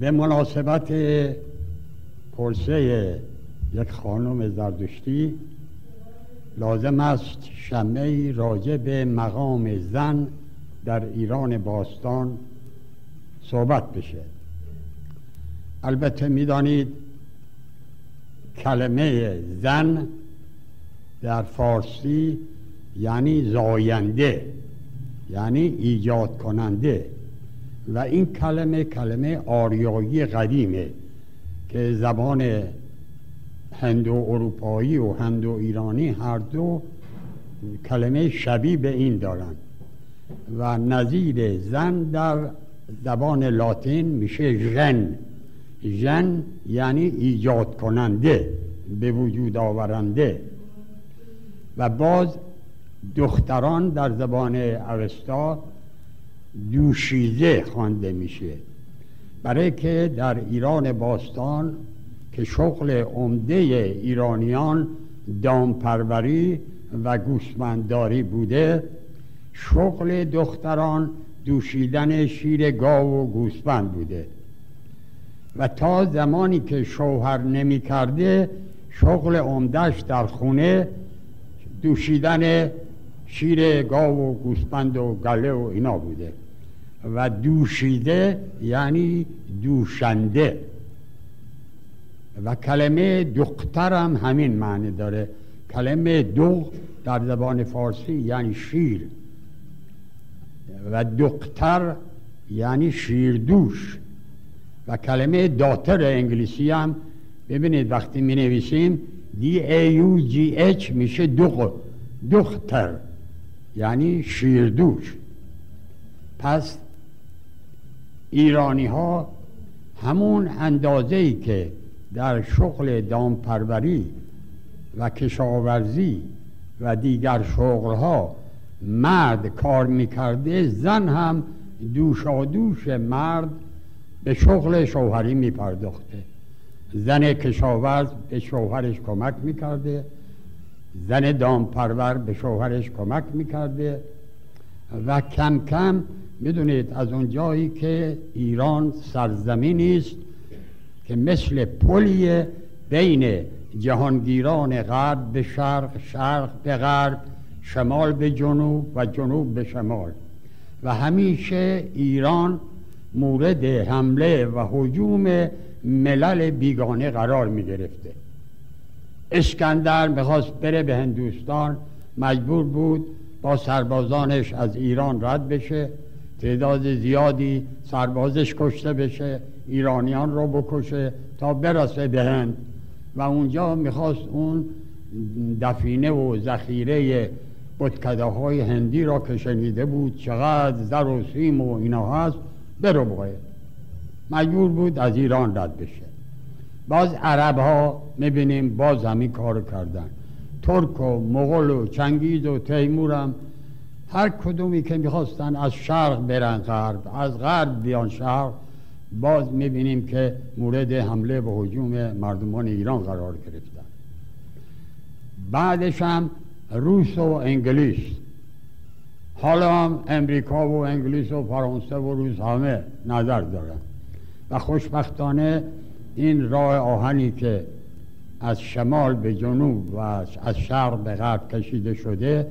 به مناسبت پرسه یک خانم زردشتی لازم است شمعی راجع به مقام زن در ایران باستان صحبت بشه. البته می‌دانید کلمه زن در فارسی یعنی زاینده یعنی ایجاد کننده. و این کلمه کلمه آریایی قدیمه که زبان هندو اروپایی و هندو ایرانی هر دو کلمه شبیه به این دارند و نظیر زن در زبان لاتین میشه ژن. ژن یعنی ایجاد کننده به وجود آورنده. و باز دختران در زبان اوستا دوشیزه خوانده میشه. برای که در ایران باستان که شغل عمده ایرانیان دامپروری و گوسفندداری بوده شغل دختران دوشیدن شیر گاو و گوسفند بوده. و تا زمانی که شوهر نمی کرده شغل عمدهش در خونه دوشیدن شیر گاو و گوسفند و گله و اینا بوده. و دوشیده یعنی دوشنده. و کلمه دختر هم همین معنی داره. کلمه دو در زبان فارسی یعنی شیر. و دختر یعنی شیردوش. و کلمه داتر انگلیسی هم ببینید وقتی می نویسیم دی ای یو جی اچ میشه دو دختر یعنی شیردوش. پس ایرانی ها همون اندازه ای که در شغل دامپروری و کشاورزی و دیگر شغل ها مرد کار می‌کرده زن هم دوشادوش مرد به شغل شوهری میپرداخته. زن کشاورز به شوهرش کمک می‌کرده. زن دامپرور به شوهرش کمک می‌کرده. و کم کم می‌دونید از اون جایی که ایران سرزمینی است که مثل پلی بین جهانگیران غرب به شرق شرق به غرب شمال به جنوب و جنوب به شمال. و همیشه ایران مورد حمله و حجوم ملل بیگانه قرار می گرفته اسکندر می‌خواست بره به هندوستان مجبور بود با سربازانش از ایران رد بشه. تعداد زیادی سربازش کشته بشه ایرانیان رو بکشه تا برسه به هند. و اونجا می‌خواست اون دفینه و ذخیره بتکده های هندی را که شنیده بود چقدر زر و سیم و اینا هست برو مجبور بود از ایران رد بشه. باز عرب ها می‌بینیم باز همین کار کردن. ترک و مغول و چنگیز و تیمور هم هر کدومی که می‌خواستن از شرق برن غرب از غرب بیان شرق باز می‌بینیم که مورد حمله و حجوم مردمان ایران قرار گرفتن. بعدش هم روس و انگلیس. حالا هم امریکا و انگلیس و فرانسه و روس همه نظر دارن. و خوشبختانه این راه آهنی که از شمال به جنوب و از شرق به غرب کشیده شده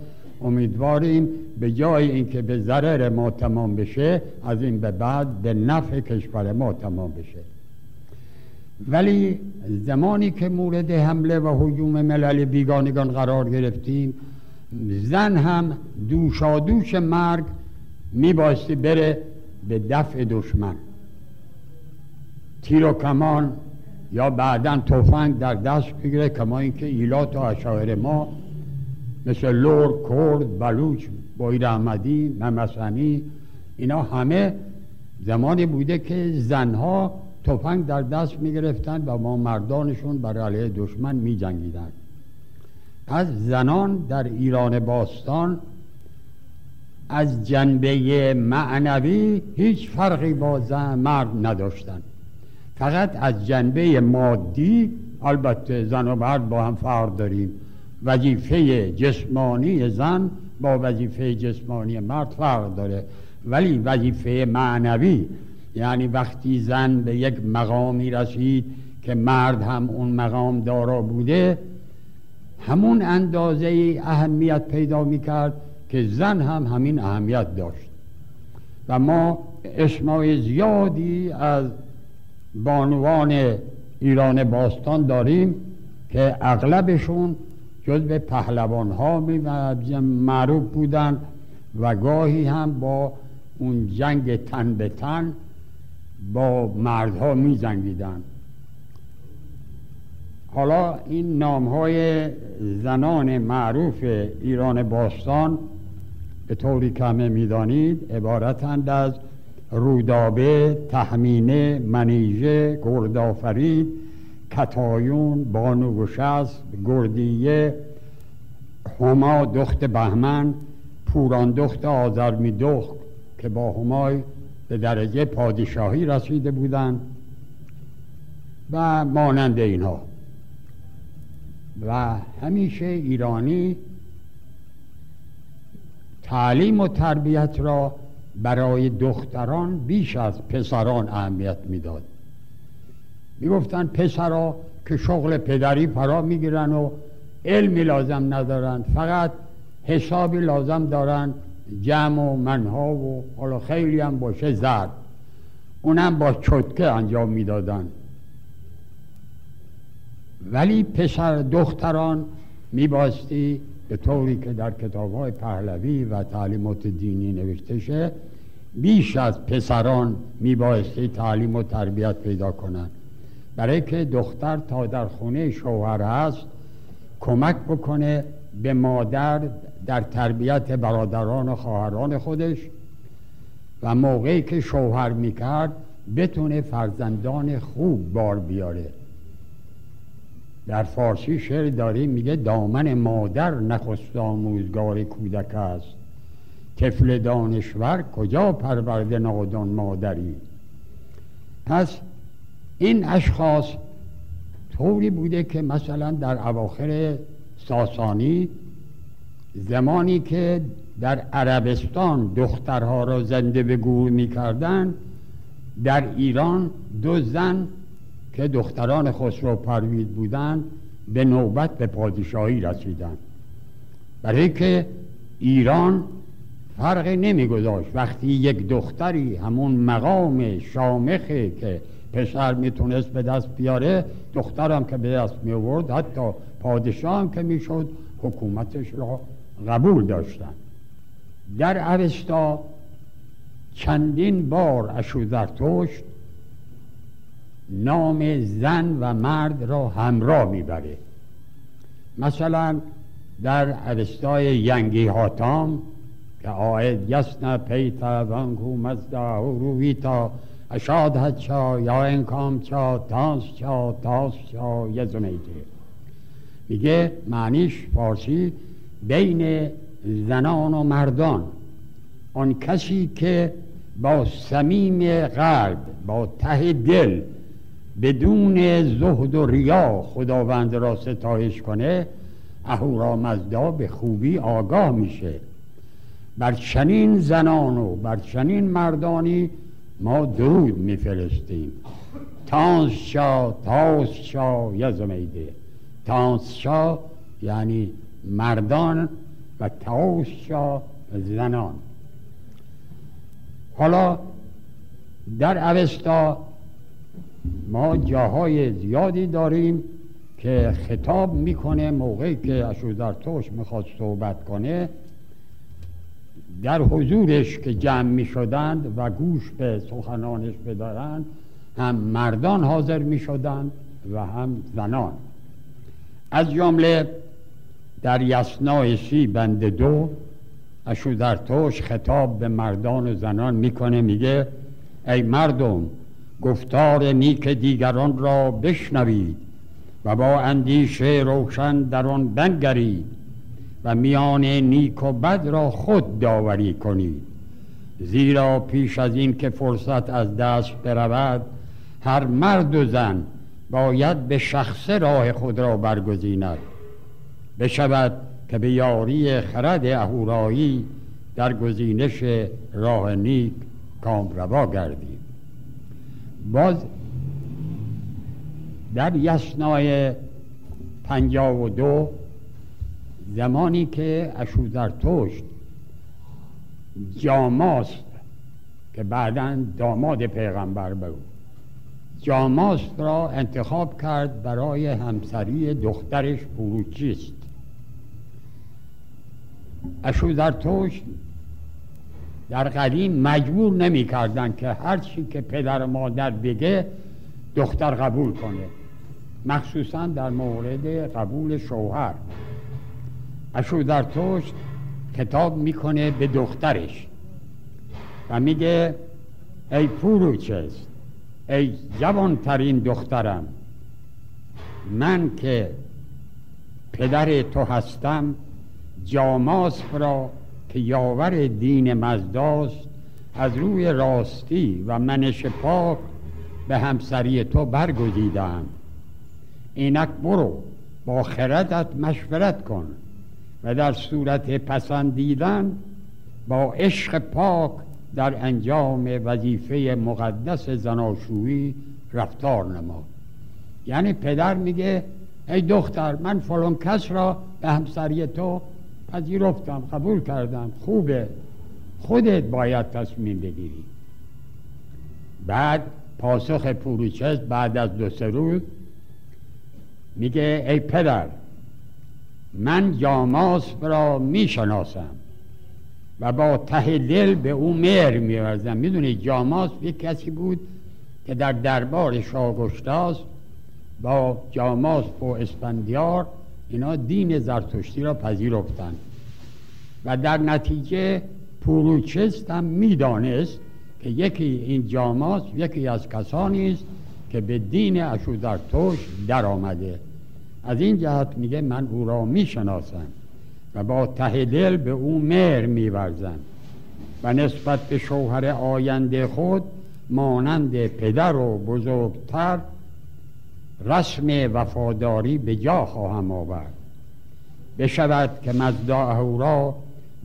امیدواریم به جای اینکه به ضرر ما تمام بشه از این به بعد به نفع کشور ما تمام بشه. ولی زمانی که مورد حمله و حجوم ملل بیگانگان قرار گرفتیم زن هم دوشادوش مرگ میبایستی بره به دفع دشمن. تیر و کمان یا بعدا تفنگ در دست بگیره کما اینکه ایلات و اشاعر ما مثل لور، کرد، بلوچ، بایر احمدی، ممسنی اینا همه زمانی بوده که زنها تفنگ در دست می گرفتن و با مردانشون برای علیه دشمن می جنگیدن. از زنان در ایران باستان از جنبه معنوی هیچ فرقی با زن مرد نداشتن فقط از جنبه مادی البته زن و مرد با هم فرق داریم وظیفه جسمانی زن با وظیفه جسمانی مرد فرق داره. ولی وظیفه معنوی یعنی وقتی زن به یک مقامی رسید که مرد هم اون مقام دارا بوده همون اندازه اهمیت پیدا می‌کرد که زن هم همین اهمیت داشت. و ما اسمای زیادی از بانوان ایران باستان داریم که اغلبشون جز به پهلوان ها معروف بودن و گاهی هم با اون جنگ تن به تن با مردها می زنگیدن حالا این نام های زنان معروف ایران باستان به طوری کمه می‌دانید عبارتند از رودابه، تحمینه، منیژه، گردآفرید، کتایون، بانو گردیه، هما دخت بهمن، پوران دخت آزرمی دخت که با همای به درجه پادشاهی رسیده بودند و مانند اینها. و همیشه ایرانی تعلیم و تربیت را برای دختران بیش از پسران اهمیت می‌داد. می‌گفتن پسرا که شغل پدری فرا می‌گیرن و علمی لازم ندارن فقط حسابی لازم دارن جمع و منها و حالا خیلی هم باشه زرد. اونم با چتکه انجام می‌دادن. ولی پسر دختران میباستی به طوری که در کتاب های پهلوی و تعلیمات دینی نوشته شه بیش از پسران میبایستی تعلیم و تربیت پیدا کنند برای که دختر تا در خونه شوهر هست کمک بکنه به مادر در تربیت برادران و خواهران خودش و موقعی که شوهر می‌کرد بتونه فرزندان خوب بار بیاره. در فارسی شعر داریم میگه دامن مادر نخست آموزگار کودک است. طفل دانشور کجا پرورده نادان مادری؟ پس این اشخاص طوری بوده که مثلا در اواخر ساسانی زمانی که در عربستان دخترها را زنده به گور می‌کردن در ایران دو زن که دختران خسرو پروید بودند به نوبت به پادشاهی رسیدند. برای که ایران فرقی نمیگذاشت. وقتی یک دختری همون مقام شامخه که پسر می‌تونست به دست بیاره دخترم که به دست می آورد حتی پادشاه هم که می‌شد حکومتش را قبول داشتن. در اوستا چندین بار اشوزرتشت نام زن و مرد را همراه می‌بره. مثلا در اوستای ینگی هاتام که آید یسن پیتا ونکو مزدا و رویتا اشاد چا یا انکام چا تاس چا تاس چا یزمیده میگه معنیش فارسی بین زنان و مردان. آن کسی که با صمیم قلب با ته دل بدون زهد و ریا خداوند را ستایش کنه اهورامزدا به خوبی آگاه میشه. بر چنین زنان و بر چنین مردانی ما درود میفرستیم. تانس شا تاس شا یزمیده تانس شا یعنی مردان و تاس شا زنان. حالا در اوستا ما جاهای زیادی داریم که خطاب می‌کنه موقعی که اشوزرتوش می‌خواد صحبت کنه. در حضورش که جمع می شدند و گوش به سخنانش بدارند هم مردان حاضر می شدند و هم زنان. از جمله در یسنای سی بند دو اشوزرتوش خطاب به مردان و زنان می‌کنه میگه ای مردم گفتار نیک دیگران را بشنوید و با اندیشه روشن در آن بنگرید. و میان نیک و بد را خود داوری کنید زیرا پیش از این که فرصت از دست برود هر مرد و زن باید به شخص راه خود را برگزیند. بشود که به یاری خرد اهورایی در گزینش راه نیک کامروا گردید باز در یسنای پنجاه و دو زمانی که اشودرتشت جاماست که بعدا داماد پیغمبر بود. جاماست را انتخاب کرد برای همسری دخترش پروچیست اشودرتشت در قدیم مجبور نمی کردن که هر چی که پدر مادر بگه دختر قبول کنه. مخصوصا در مورد قبول شوهر. اشودرتشت کتاب می‌کنه به دخترش و میگه ای پوروچست ای جوانترین دخترم من که پدر تو هستم جاماس را که یاور دین مزداست از روی راستی و منش پاک به همسری تو برگزیدم. اینک برو با خردت مشورت کن. و در صورت پسندیدن با عشق پاک در انجام وظیفه مقدس زناشویی رفتار نما یعنی پدر میگه ای دختر من فلان کس را به همسری تو پذیرفتم قبول کردم خوبه. خودت باید تصمیم بگیری. بعد پاسخ پوروچس بعد از دو سه روز میگه ای پدر من جاماس را می‌شناسم و با ته دل به او مهر میورزم. می‌دونی جاماس یک کسی بود که در دربار شاگشتاس با جاماس و اسفندیار اینا دین زرتشتی را پذیرفتند و در نتیجه پوروچست هم می‌دانست که یکی این جاماس یکی از کسانی است که به دین اشودرتوش در آمده از این جهت میگه من او را می‌شناسم و با ته دل به او مهر میورزم و نسبت به شوهر آینده خود مانند پدر و بزرگتر رسم وفاداری به جا خواهم آورد. بشود که مزدا را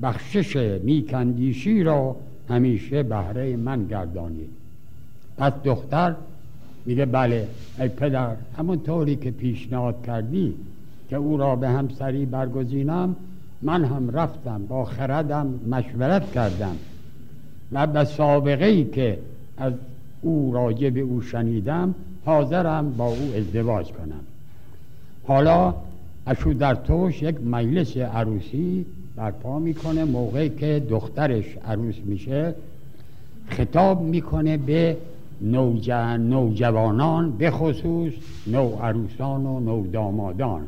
بخشش نیکندیشی را همیشه بهره من گردانید. پس دختر میگه بله ای پدر همون طوری که پیشنهاد کردی که او را به همسری برگزینم من هم رفتم با خردم مشورت کردم و به سابقه ای که از او راجع به او شنیدم حاضرم با او ازدواج کنم. حالا اشو در توش یک مجلس عروسی برپا می‌کنه موقعی که دخترش عروس میشه خطاب می‌کنه به نوجوانان به خصوص نو عروسان و نو دامادان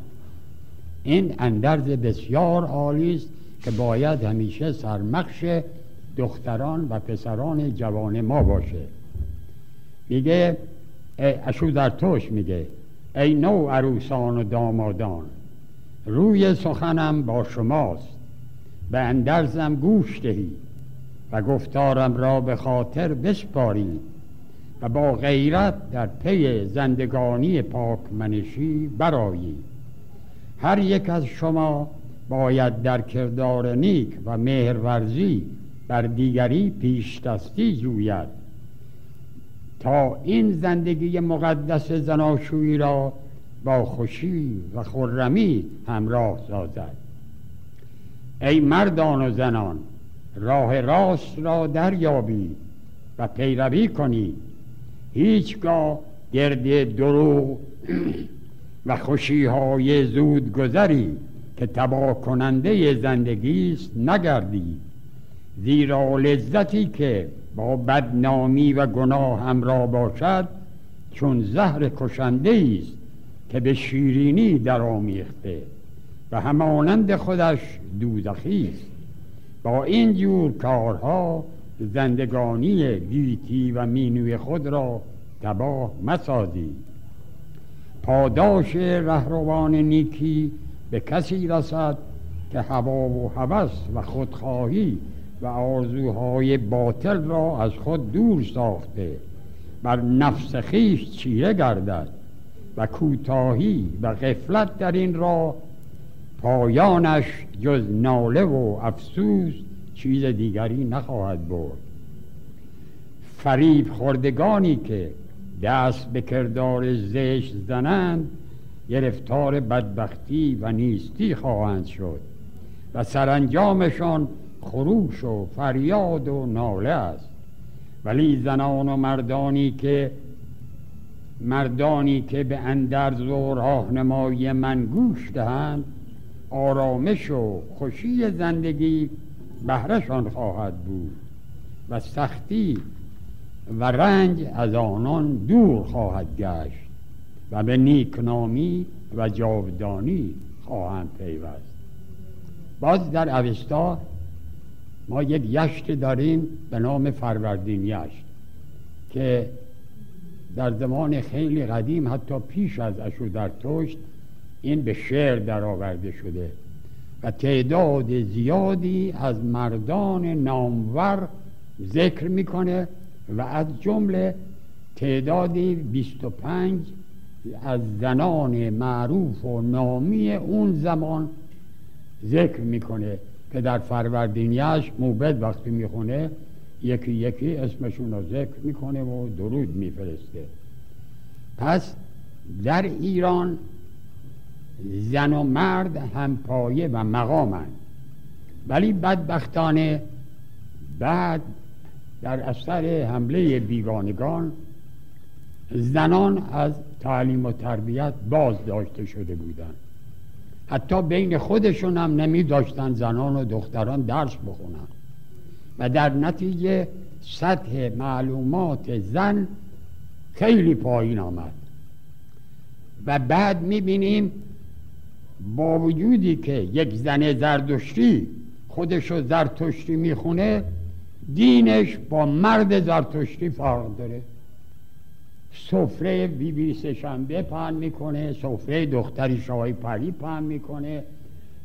این اندرز بسیار عالی است که باید همیشه سرمخش دختران و پسران جوان ما باشه. میگه اشو در توش میگه ای نو عروسان و دامادان روی سخنم با شماست به اندرزم گوش دهی و گفتارم را به خاطر بسپاری. و با غیرت در پی زندگانی پاک منشی برایی هر یک از شما باید در کردار نیک و مهرورزی بر دیگری پیش دستی جوید. تا این زندگی مقدس زناشویی را با خوشی و خرمی همراه سازد. ای مردان و زنان راه راست را دریابید و پیروی کنید هیچگاه گرد دروغ و خوشی های زود گذری که تباه کننده زندگی است نگردید زیرا لذتی که با بدنامی و گناه همراه باشد چون زهر کشنده است که به شیرینی در آمیخته و همانند خودش دوزخی است. با این جور کارها زندگانی گیتی و مینوی خود را تباه مسازید پاداش رهروان نیکی به کسی رسد که هوا و هوس و خودخواهی و آرزوهای باطل را از خود دور ساخته. بر نفس خیش چیره گردد و کوتاهی و غفلت در این را پایانش جز ناله و افسوس چیز دیگری نخواهد برد. فریب خوردگانی که دست به کردار زشت زنند گرفتار بدبختی و نیستی خواهند شد و سرانجامشان خروش و فریاد و ناله است. ولی زنان و مردانی که مردانی که به اندرز و راهنمایی من گوش دهند آرامش و خوشی زندگی بهرشان خواهد بود و سختی و رنج از آنان دور خواهد گشت و به نیکنامی و جاودانی خواهند پیوست. باز در اوستا ما یک یشت داریم به نام فروردین یشت که در زمان خیلی قدیم حتی پیش از اشو در توشت این به شعر درآورده شده. و تعداد زیادی از مردان نامور ذکر می‌کنه و از جمله تعدادی 25 از زنان معروف و نامی اون زمان ذکر می‌کنه که در فروردینیش موبد وقتی می‌خونه یکی یکی اسمشون رو ذکر می‌کنه و درود میفرسته. پس در ایران زن و مرد هم پایه و مقامند. ولی بدبختانه بعد در اثر حمله بیگانگان زنان از تعلیم و تربیت باز داشته شده بودند. حتی بین خودشون هم نمی داشتن زنان و دختران درس بخونن. و در نتیجه سطح معلومات زن خیلی پایین آمد. و بعد می‌بینیم با وجودی که یک زن زردشتی خودشو زرتشتی می‌خونه دینش با مرد زرتشتی فرق داره. سفره بی بی سشنبه پهن می‌کنه سفره دختری شاهی پری پهن می‌کنه.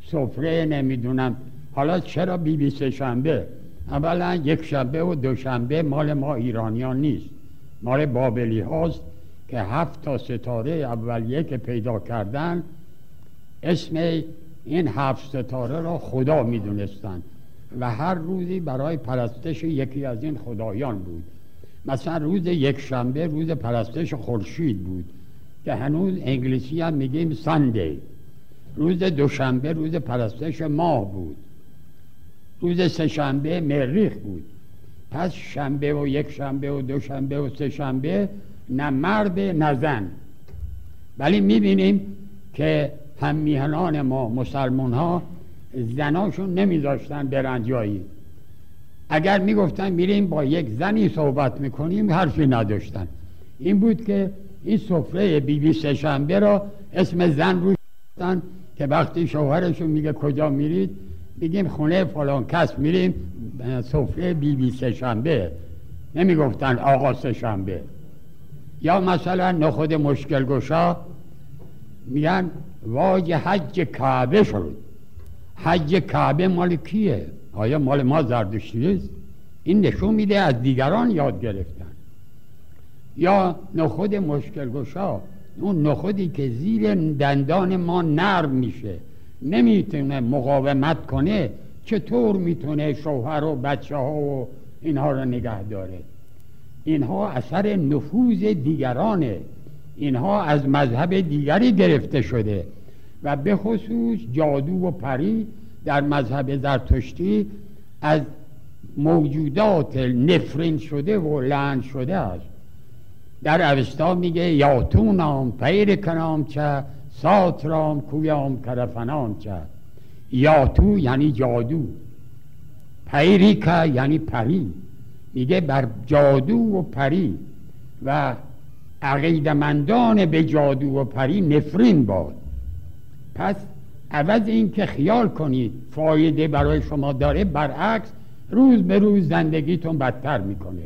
سفره نمی‌دونم حالا چرا بی بی سشنبه اولا یک شنبه و دوشنبه مال ما ایرانیان نیست. مال بابلی هاست که هفت تا ستاره اولیه که پیدا کردن اسم این هفت ستاره را خدا می‌دونستند و هر روزی برای پرستش یکی از این خدایان بود. مثلا روز یک شنبه روز پرستش خورشید بود که هنوز انگلیسی هم میگیم ساندی روز دوشنبه روز پرستش ماه بود. روز سه شنبه مریخ بود. پس شنبه و یک شنبه و دوشنبه و سه شنبه نه مرد نه زن. ولی می‌بینیم که هم میهنان ما مسلمان ها زناشون نمیذاشتن برن جایی. اگر می‌گفتن میریم با یک زنی صحبت می‌کنیم حرفی نداشتن. این بود که این سفره بی بی سهشنبه را اسم زن روش که وقتی شوهرشون میگه کجا میرید بگیم خونه فلان کس میریم سفره بی بی سهشنبه. نمی‌گفتن آقا سهشنبه. یا مثلا نخود مشکل گشا میگن واج حج کعبه شد. حج کعبه مال کیه؟ آیا مال ما زردشتی این نشون میده از دیگران یاد گرفتن. یا نخود مشکل گشا اون نخودی که زیر دندان ما نرم میشه. نمی‌تونه مقاومت کنه چطور می‌تونه شوهر و بچه ها و اینها رو نگه داره؟ اینها اثر نفوذ دیگرانه. اینها از مذهب دیگری گرفته شده و به خصوص جادو و پری در مذهب زرتشتی از موجودات نفرین شده و لعن شده است. در اوستا میگه یاتونام پیر کنام چه ساترام کویام کرفنام چه. یاتو یعنی جادو پیری که یعنی پری. میگه بر جادو و پری و عقیدمندان به جادو و پری نفرین باد. پس عوض این که خیال کنید فایده برای شما داره برعکس روز به روز زندگیتون بدتر می‌کنه.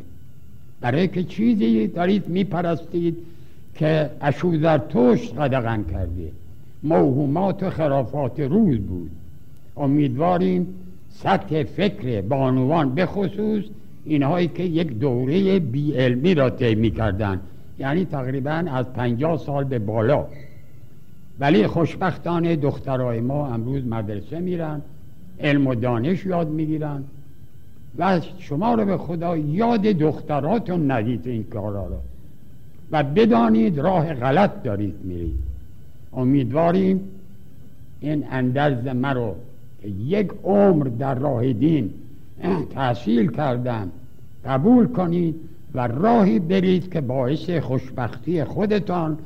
برای که چیزی دارید میپرستید که اشوزر توش قدغن کرده. موهومات و خرافات روز بود. امیدواریم سطح فکر بانوان به خصوص اینهایی که یک دوره بی علمی را طی می‌کردن. یعنی تقریبا از پنجاه سال به بالا. ولی خوشبختانه دخترای ما امروز مدرسه میرن علم و دانش یاد می‌گیرن و شما رو به خدا یاد دختراتون ندید این کارا رو. و بدانید راه غلط دارید میرید. امیدواریم این اندرز مرا که یک عمر در راه دین تحصیل کردم قبول کنید و راهی برید که باعث خوشبختی خودتان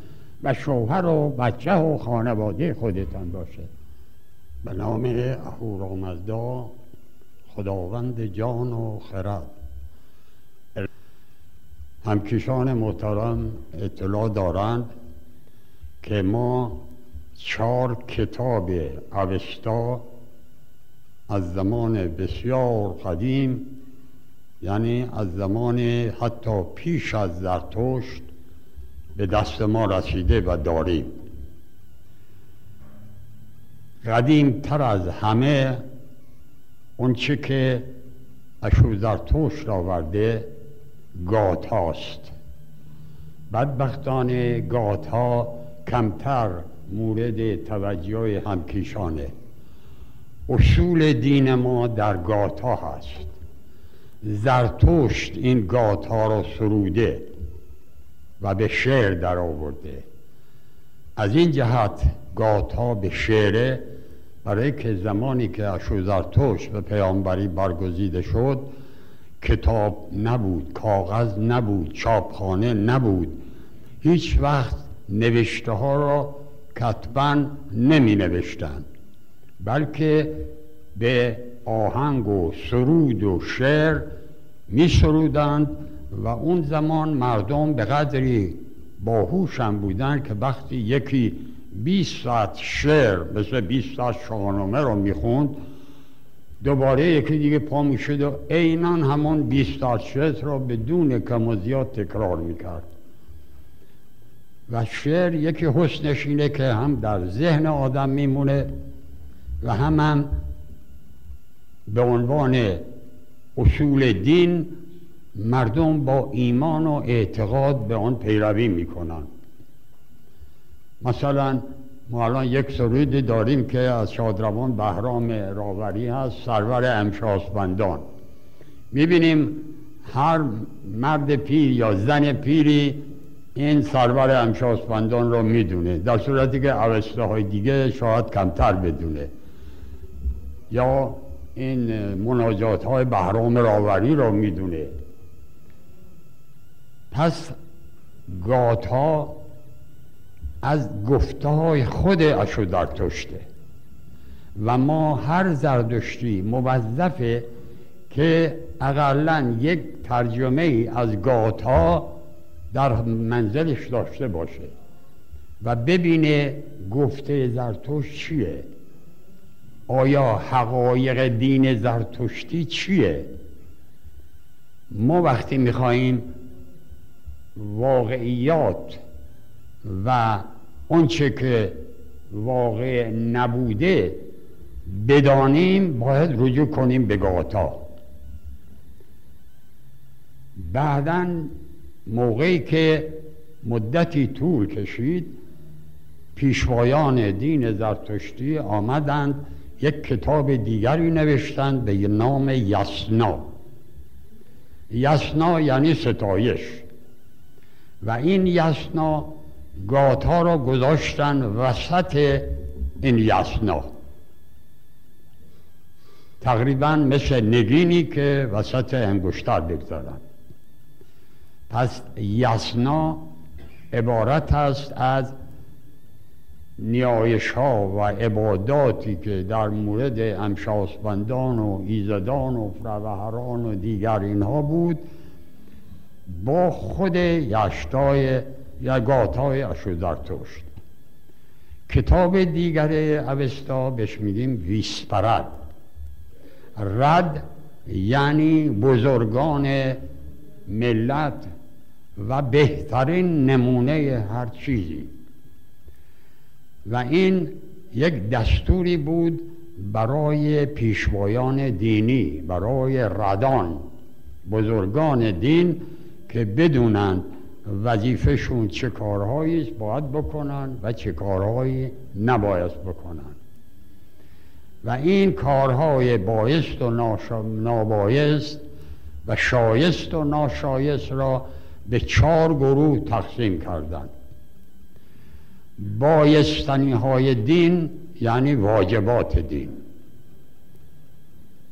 و شوهر و بچه و خانواده خودتان باشه. به نام اهورامزدا خداوند جان و خرد. همکیشان محترم اطلاع دارند که ما چهار کتاب اوستا از زمان بسیار قدیم یعنی از زمان حتی پیش از زرتشت به دست ما رسیده و داریم. قدیم تر از همه اونچه که اشوزرتوش آورده گات هاست. بدبختانه گات ها کمتر مورد توجه همکیشانه. اصول دین ما در گات ها هست. زرتشت این گات را سروده و به شعر در آورده. از این جهت گات به شعره برای که زمانی که اشوزرتوش به پیامبری برگزیده شد کتاب نبود کاغذ نبود چاپخانه نبود. هیچ وقت نوشته ها را کتبا نمی نوشتند بلکه به آهنگ و سرود و شعر می سرودند و اون زمان مردم به قدری باهوشم بودند که وقتی یکی 20 ساعت شعر مثل 20 ساعت شاهنامه رو می‌خوند دوباره یکی دیگه پا می‌شد و عینا همون 20 ساعت شعر را بدون کم و زیاد تکرار می‌کرد. و شعر یکی حسنش اینه که هم در ذهن آدم میمونه و هم, هم به عنوان اصول دین مردم با ایمان و اعتقاد به آن پیروی می‌کنن. مثلا ما الان یک سرود داریم که از شادروان بهرام راوری هست سرور امشاسبندان. می‌بینیم هر مرد پیر یا زن پیری این سرور امشاسبندان رو می‌دونه در صورتی که عوسته های دیگه شاید کمتر بدونه. یا این مناجات های بهرام راوری رو می‌دونه. پس گات از گفته های خود اشودرتشته و ما هر زردشتی موظفه که اقلا یک ترجمه ای از گات در منزلش داشته باشه و ببینه گفته زرتشت چیه. آیا حقایق دین زرتشتی چیه؟ ما وقتی میخواییم واقعیات و اونچه که واقع نبوده بدانیم باید رجوع کنیم به گاتا. بعدا موقعی که مدتی طول کشید پیشوایان دین زرتشتی آمدند یک کتاب دیگری نوشتند به نام یسنا یسنا یعنی ستایش. و این یسنا گاتا را گذاشتن وسط این یسنا تقریبا مثل نگینی که وسط انگشتر بگذارن. پس یسنا عبارت است از نیایش ها و عباداتی که در مورد امشاسبندان و ایزدان و فروهران و دیگر اینها بود با خود یشتای یا گاتای اشوزرتشت کتاب دیگر اوستا بهش میگیم ویسپرد. رد یعنی بزرگان ملت و بهترین نمونه هر چیزی. و این یک دستوری بود برای پیشوایان دینی برای ردان بزرگان دین که بدونند وظیفهشون چه کارهایی باید بکنن و چه کارهایی نباید بکنن. و این کارهای بایست و نابایست و شایست و ناشایست را به چهار گروه تقسیم کردند. بایستنی های دین یعنی واجبات دین.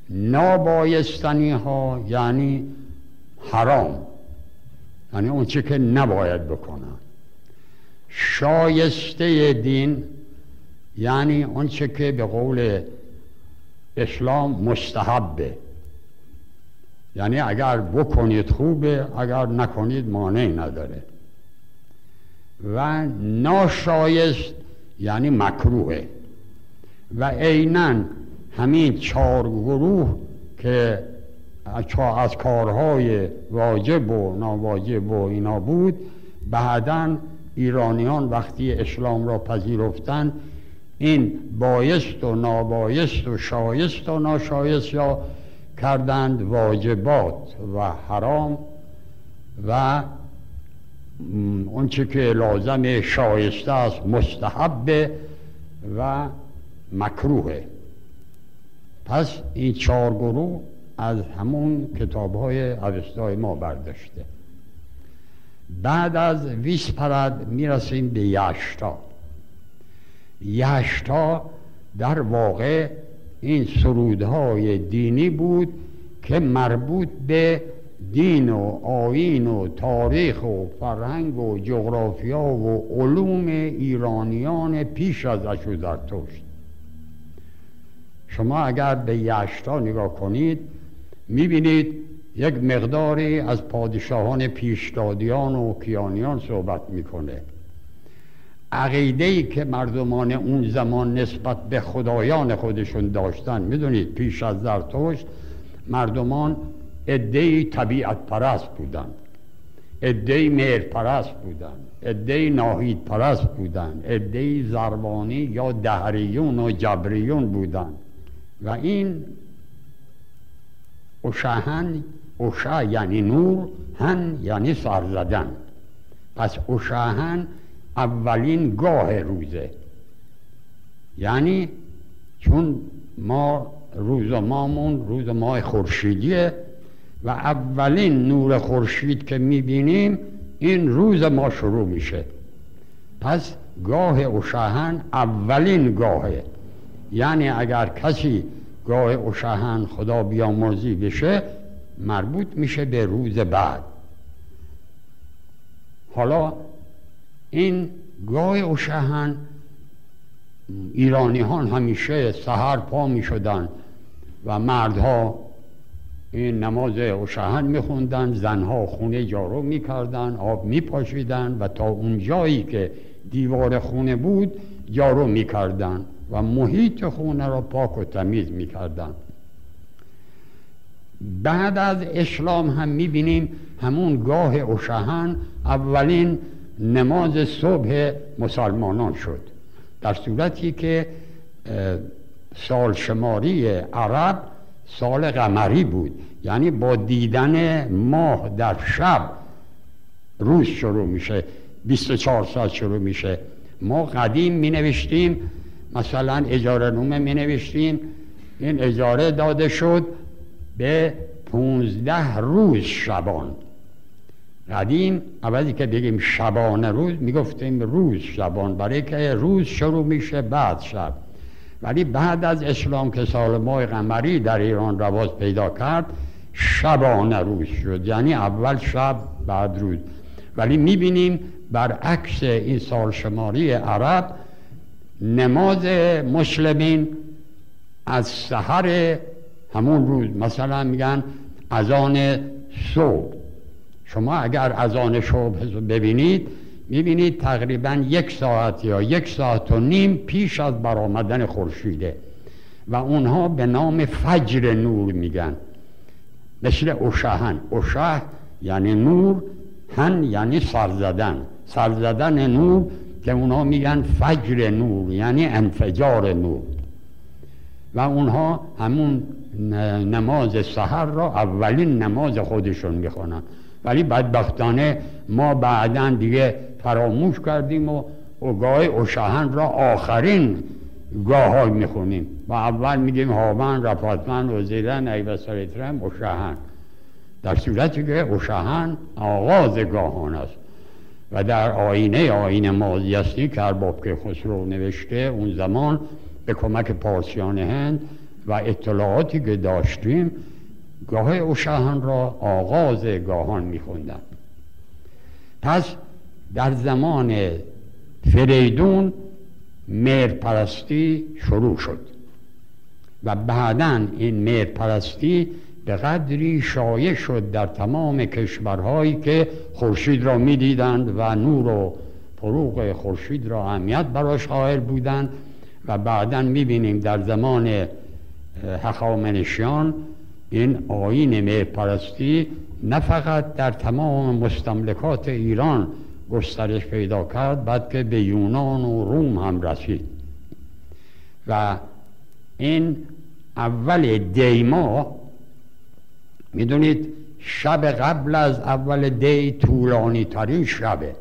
نابایستنی ها یعنی حرام یعنی اون چی که نباید بکنن. شایسته دین یعنی اون چی که به قول اسلام مستحبه. یعنی اگر بکنید خوبه اگر نکنید مانع نداره. و ناشایست یعنی مکروهه و عینا همین چهار گروه که از کارهای واجب و ناواجب و اینا بود بعدا ایرانیان وقتی اسلام را پذیرفتن این بایست و نابایست و شایست و ناشایست یا کردند واجبات و حرام و اونچه که لازم شایسته است مستحب و مکروهه پس این چهار گروه از همون کتاب های اوستای ما برداشته. بعد از ویس پرد می‌رسیم به یشتا یشتا در واقع این سرودهای دینی بود که مربوط به دین و آین و تاریخ و فرهنگ و جغرافیا و علوم ایرانیان پیش از اشو شما اگر به یشتا نگاه کنید می‌بینید یک مقداری از پادشاهان پیشدادیان و کیانیان صحبت می‌کنه. عقیده که مردمان اون زمان نسبت به خدایان خودشون داشتن می‌دونید پیش از زرتشت مردمان ادهی طبیعت پرست بودن ادهی مهر پرست بودن ادهی ناهید پرست بودن ادهی زربانی یا دهریون و جبریون بودن و این اوشاهن اوشا یعنی نور هن یعنی سر زدن پس اوشاهن اولین گاه روزه یعنی چون ما روز مامون روز ماه خورشیدیه و اولین نور خورشید که می‌بینیم این روز ما شروع میشه. پس گاه اوشاهن اولین گاهه. یعنی اگر کسی گاه اوشاهن خدا بیامرزی بشه مربوط میشه به روز بعد. حالا این گاه اوشهن ایرانیان همیشه سهر پا می شدن و مردها این نماز اوشهن می خوندن زنها خونه جارو می کردن آب می پاشیدن و تا اون جایی که دیوار خونه بود جارو می کردن و محیط خونه را پاک و تمیز می کردن بعد از اسلام هم می بینیم همون گاه اوشهن اولین نماز صبح مسلمانان شد. در صورتی که سال شماری عرب سال قمری بود. یعنی با دیدن ماه در شب روز شروع میشه 24 ساعت شروع میشه. ما قدیم می نوشتیم مثلا اجاره نومه می نوشتیم این اجاره داده شد به 15 روز شبان. قدیم عوضی که بگیم شبانه روز می‌گفتیم روز شبان. برای که روز شروع میشه بعد شب. ولی بعد از اسلام که سال ماه قمری در ایران رواز پیدا کرد شبانه روز شد. یعنی اول شب بعد روز. ولی می‌بینیم برعکس این سال شماری عرب نماز مسلمین از سحر همون روز مثلا میگن از آن صبح. شما اگر آن شبه ببینید می‌بینید تقریبا یک ساعت یا یک ساعت و نیم پیش از برآمدن خورشیده و اونها به نام فجر نور میگن. مثل اوشهن. اوشه یعنی نور هن یعنی سرزدن سرزدن نور که اونها میگن فجر نور یعنی انفجار نور. و اونها همون نماز سحر را اولین نماز خودشون می‌خونن ولی بدبختانه ما بعدا دیگه فراموش کردیم و اوگاه اوشاهن را آخرین گاه های می‌خونیم. و اول میگیم هاون رفاتمن وزیرن ای بسریترم اوشاهن. در صورتی که اوشهن آغاز گاهان است. و در آینه آینه مازیستی که ارباب که خسرو نوشته اون زمان به کمک پارسیان هند و اطلاعاتی که داشتیم گاه اوشهن را آغاز گاهان میخوندن. پس در زمان فریدون پرستی شروع شد و بعدا این پرستی به قدری شایع شد در تمام کشورهایی که خورشید را می‌دیدند و نور و فروغ خورشید را اهمیت براش قائل بودند و بعدا می‌بینیم در زمان هخامنشیان این آین پرستی نه فقط در تمام مستملکات ایران گسترش پیدا کرد بلکه به یونان و روم هم رسید. و این اول دیما می‌دونید شب قبل از اول دی طولانی ترین شبه.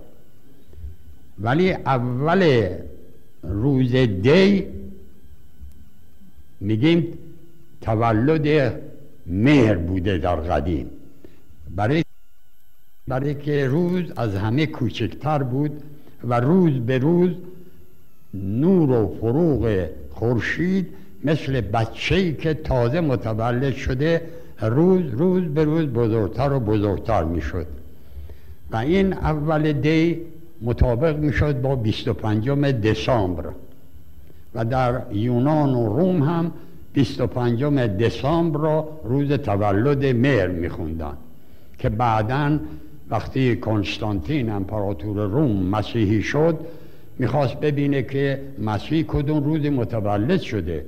ولی اول روز دی میگیم تولد مهر بوده در قدیم. برای برای که روز از همه کوچکتر بود و روز به روز نور و فروغ خورشید مثل بچه‌ای که تازه متولد شده روز روز به روز بزرگتر و بزرگتر می‌شد. و این اول دی مطابق می‌شد با 25 دسامبر. و در یونان و روم هم 25 دسامبر را روز تولد مهر میخوندن که بعدا وقتی کنستانتین امپراتور روم مسیحی شد می‌خواست ببینه که مسیح کدوم روز متولد شده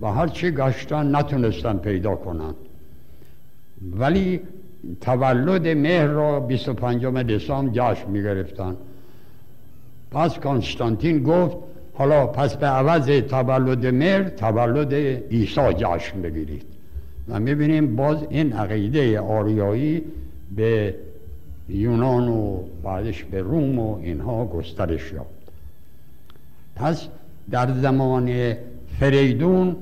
و هرچی گشتن نتونستن پیدا کنن. ولی تولد مهر را 25 دسامبر جشن می‌گرفتن. پس کنستانتین گفت حالا پس به عوض تولد مهر تولد عیسی جشن بگیرید. و می‌بینیم باز این عقیده آریایی به یونان و بعدش به روم و اینها گسترش یافت. پس در زمان فریدون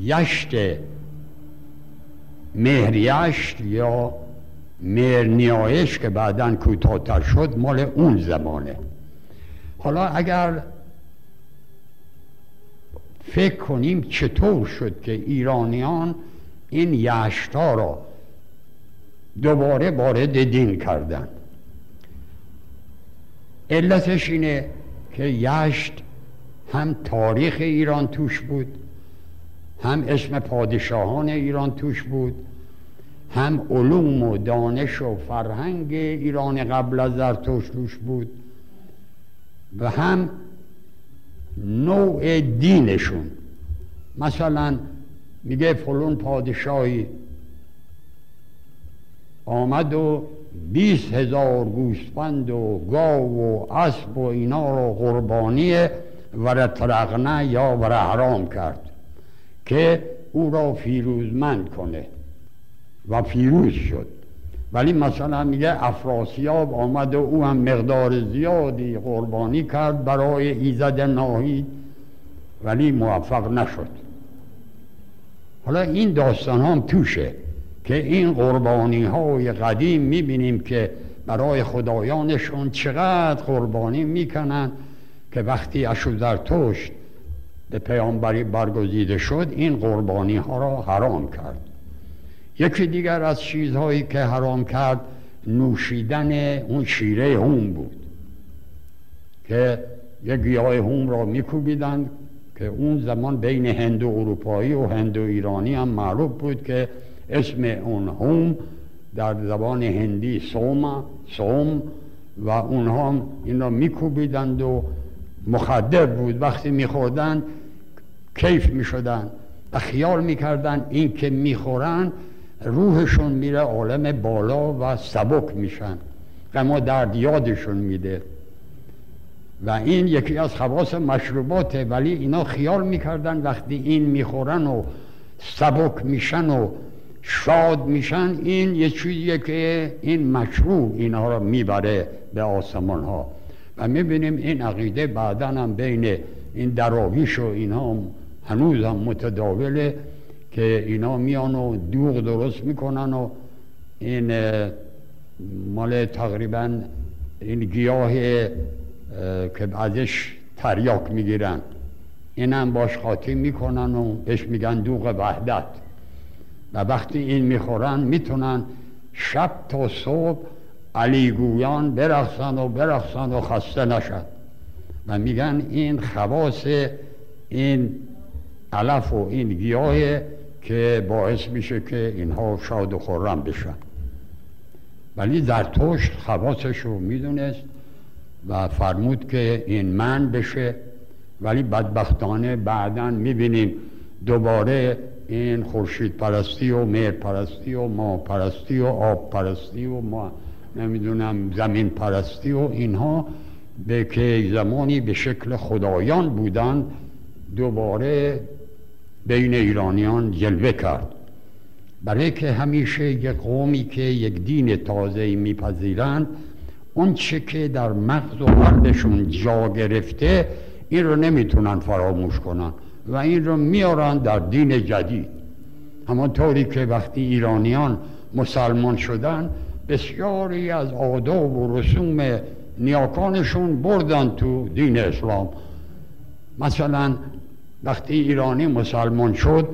یشت مهریشت یا مهرنیایش که بعدا کوتاهتر شد مال اون زمانه. حالا اگر فکر کنیم چطور شد که ایرانیان این یشتا را دوباره وارد دین کردن. علتش اینه که یشت هم تاریخ ایران توش بود هم اسم پادشاهان ایران توش بود هم علوم و دانش و فرهنگ ایران قبل از زرتشت توش بود و هم نوع دینشون. مثلا میگه فلون پادشاهی آمد و بیست هزار گوسفند و گاو و اسب و اینا رو قربانی ور ترقنه یا ور حرام کرد که او را فیروزمند کنه و فیروز شد. ولی مثلا میگه افراسیاب آمد و او هم مقدار زیادی قربانی کرد برای ایزد ناهید ولی موفق نشد. حالا این داستان هم توشه. که این قربانی های قدیم می‌بینیم که برای خدایانشون چقدر قربانی می‌کنن که وقتی اشوزرتشت به پیامبری برگزیده شد این قربانی ها را حرام کرد. یکی دیگر از چیزهایی که حرام کرد نوشیدن اون شیره هوم بود که یک گیاه هوم را میکوبیدند که اون زمان بین هند و اروپایی و هند و ایرانی هم معروف بود که اسم اون هوم در زبان هندی سوما سوم و اونها هم این را میکوبیدند و مخدر بود. وقتی میخوردن کیف می‌شدن و خیال می‌کردن این که می‌خورن روحشون میره عالم بالا و سبک میشن اما درد یادشون میده. و این یکی از خواص مشروباته ولی اینا خیال می‌کردن وقتی این می‌خورن و سبک میشن و شاد میشن این یه چیزیه که این مشروع اینها را می‌بره به آسمان ها و می‌بینیم این عقیده بعدا هم بین این دراویش و اینها هنوز هم متداوله که اینا میان و دوغ درست می‌کنن و این مال تقریبا این گیاه که ازش تریاک می‌گیرن. اینم باش خاطی می‌کنن و بهش میگن دوغ وحدت. و وقتی این می‌خورن می‌تونن شب تا صبح علیگویان برخصن و برخصن و خسته نشد و میگن این خواص این علف و این گیاه که باعث میشه که اینها شاد و خورم بشن. ولی در توش خواصش رو می‌دونست و فرمود که این من بشه. ولی بدبختانه بعدا می‌بینیم دوباره این خورشید پرستی و مهر پرستی و ما پرستی و آب پرستی و ما نمی‌دونم زمین پرستی و اینها به که زمانی به شکل خدایان بودن دوباره بین ایرانیان جلوه کرد. برای که همیشه یک قومی که یک دین تازه میپذیرند اون چه که در مغز و قلبشون جا گرفته این رو نمی‌تونن فراموش کنن. و این رو میارن در دین جدید. همانطوری که وقتی ایرانیان مسلمان شدن بسیاری از آداب و رسوم نیاکانشون بردن تو دین اسلام. مثلا وقتی ایرانی مسلمان شد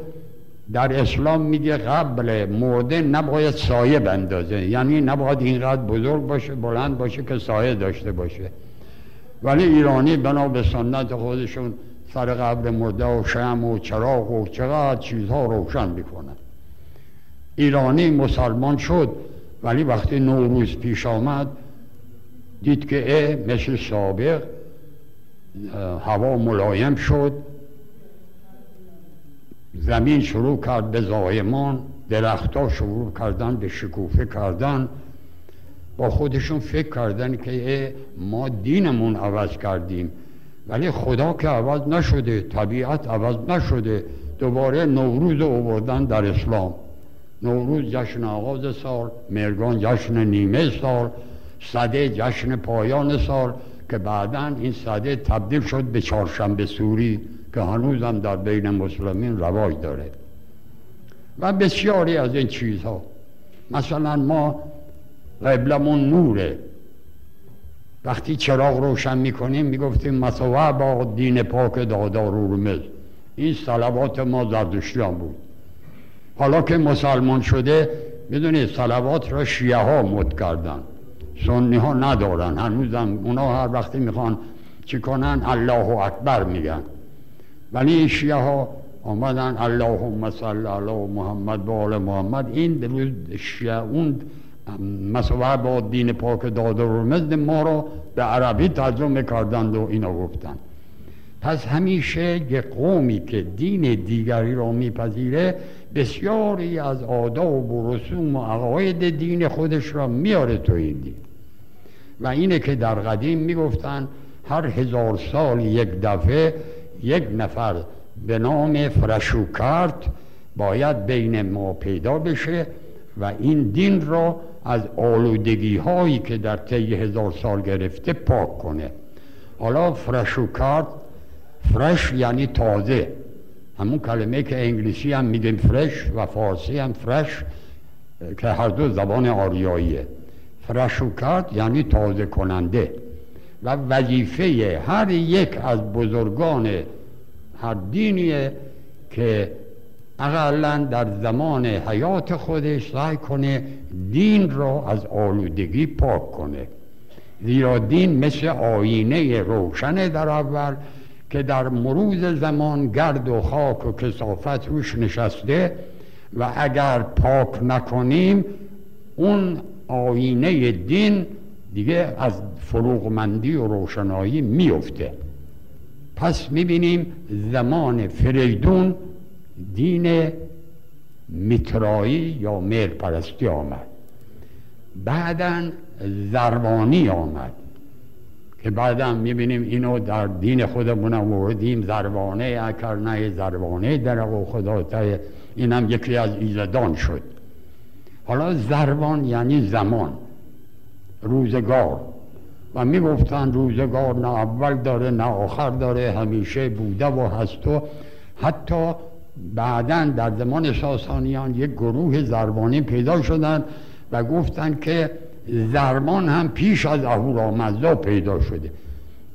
در اسلام میگه قبل مرده نباید سایه بندازه. یعنی نباید اینقدر بزرگ باشه بلند باشه که سایه داشته باشه. ولی ایرانی بنا به سنت خودشون سر قبل مرده و شم و چراغ و چقدر چیزها روشن می‌کنن ایرانی مسلمان شد ولی وقتی نوروز پیش آمد دید که اه مثل سابق هوا ملایم شد زمین شروع کرد به زایمان درختها شروع کردن به شکوفه کردن. با خودشون فکر کردن که ما دینمون عوض کردیم. ولی خدا که عوض نشده طبیعت عوض نشده دوباره نوروز رو آوردن در اسلام. نوروز جشن آغاز سال مرگان جشن نیمه سال صده جشن پایان سال که بعدا این صده تبدیل شد به چهارشنبه سوری که هنوزم در بین مسلمین رواج داره. و بسیاری از این چیزها. مثلا ما قبلمون نوره. وقتی چراغ روشن می‌کنیم می‌گفتیم مسوع با دین پاک دادار رمز این صلوات ما زردشتیان بود. حالا که مسلمان شده می‌دونید صلوات را شیعه ها مد کردن. سنی ها ندارن. هنوزم اونا هر وقتی می‌خوان چی کنن الله اکبر میگن. ولی شیعه ها آمدن اللهم صل علی محمد و آل محمد. این روز شیعه اون مسئله با دین پاک داده و مثل ما را به عربی ترجمه کردند و اینا گفتند. پس همیشه یک قومی که دین دیگری را میپذیره بسیاری از آداب و رسوم و عقاید دین خودش را میاره تو این دین. و اینه که در قدیم می‌گفتن هر هزار سال یک دفعه یک نفر به نام فرشوکارت باید بین ما پیدا بشه و این دین را از آلودگی هایی که در طی هزار سال گرفته پاک کنه. حالا فرشوکارت فرش یعنی تازه. همون کلمه که انگلیسی هم میگیم فرش و فارسی هم فرش که هر دو زبان آریاییه. فرشوکارت یعنی تازه کننده. و وظیفه هر یک از بزرگان هر دینیه که اقلا در زمان حیات خودش سعی کنه دین را از آلودگی پاک کنه. زیرا دین مثل آینه روشنه در اول که در مروز زمان گرد و خاک و کسافت روش نشسته و اگر پاک نکنیم اون آینه دین دیگه از فروغمندی و روشنایی میفته پس می‌بینیم زمان فریدون دین میترایی یا میر پرستی آمد. بعدا زربانی آمد که بعدا می‌بینیم اینو در دین خودمون آوردیم زربانه اکرنه زربانه در خدا تای اینم یکی از ایزدان شد. حالا زربان یعنی زمان روزگار. و می‌گفتن روزگار نه اول داره نه آخر داره همیشه بوده و هست و حتی بعدا در زمان ساسانیان یک گروه زربانی پیدا شدن و گفتن که زرمان هم پیش از اهورامزدا پیدا شده.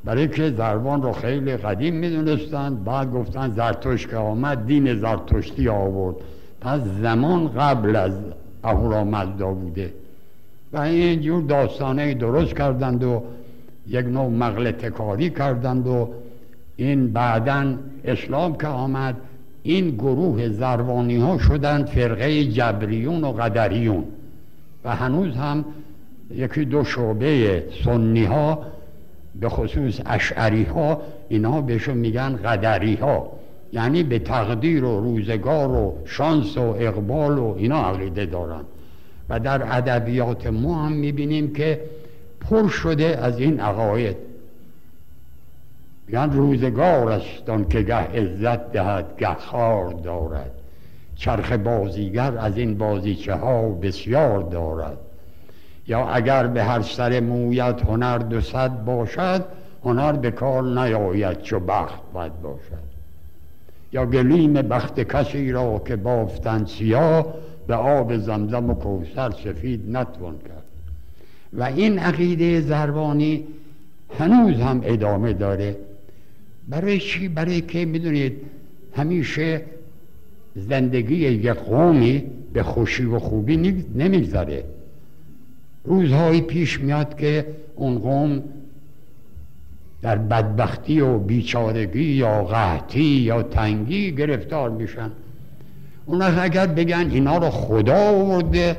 برای که زربان رو خیلی قدیم می‌دونستند بعد گفتن زرتشت که آمد دین زرتشتی آورد. پس زمان قبل از اهورامزدا بوده. و اینجور داستانه درست کردند و یک نوع مغلط کاری کردند و این بعدا اسلام که آمد این گروه زروانی ها شدند فرقه جبریون و قدریون و هنوز هم یکی دو شعبه سنی ها به خصوص اشعری ها اینا بهشون میگن قدری ها یعنی به تقدیر و روزگار و شانس و اقبال و اینا عقیده دارن. و در ادبیات ما هم می‌بینیم که پر شده از این عقاید. میگن روزگار است که گه عزت دهد گه خار دارد. چرخ بازیگر از این بازیچه ها بسیار دارد. یا اگر به هر سر مویت هنر دو صد باشد هنر به کار نیاید چو بخت بد باشد. یا گلیم بخت کسی را که بافتن سیاه به آب زمزم و کوسر سفید نتوان کرد. و این عقیده زربانی هنوز هم ادامه داره. برای چی؟ برای که می‌دونید همیشه زندگی یک قومی به خوشی و خوبی نمیگذره. روزهایی پیش میاد که اون قوم در بدبختی و بیچارگی یا قحطی یا تنگی گرفتار میشن. اون اگر بگن اینا رو خدا آورده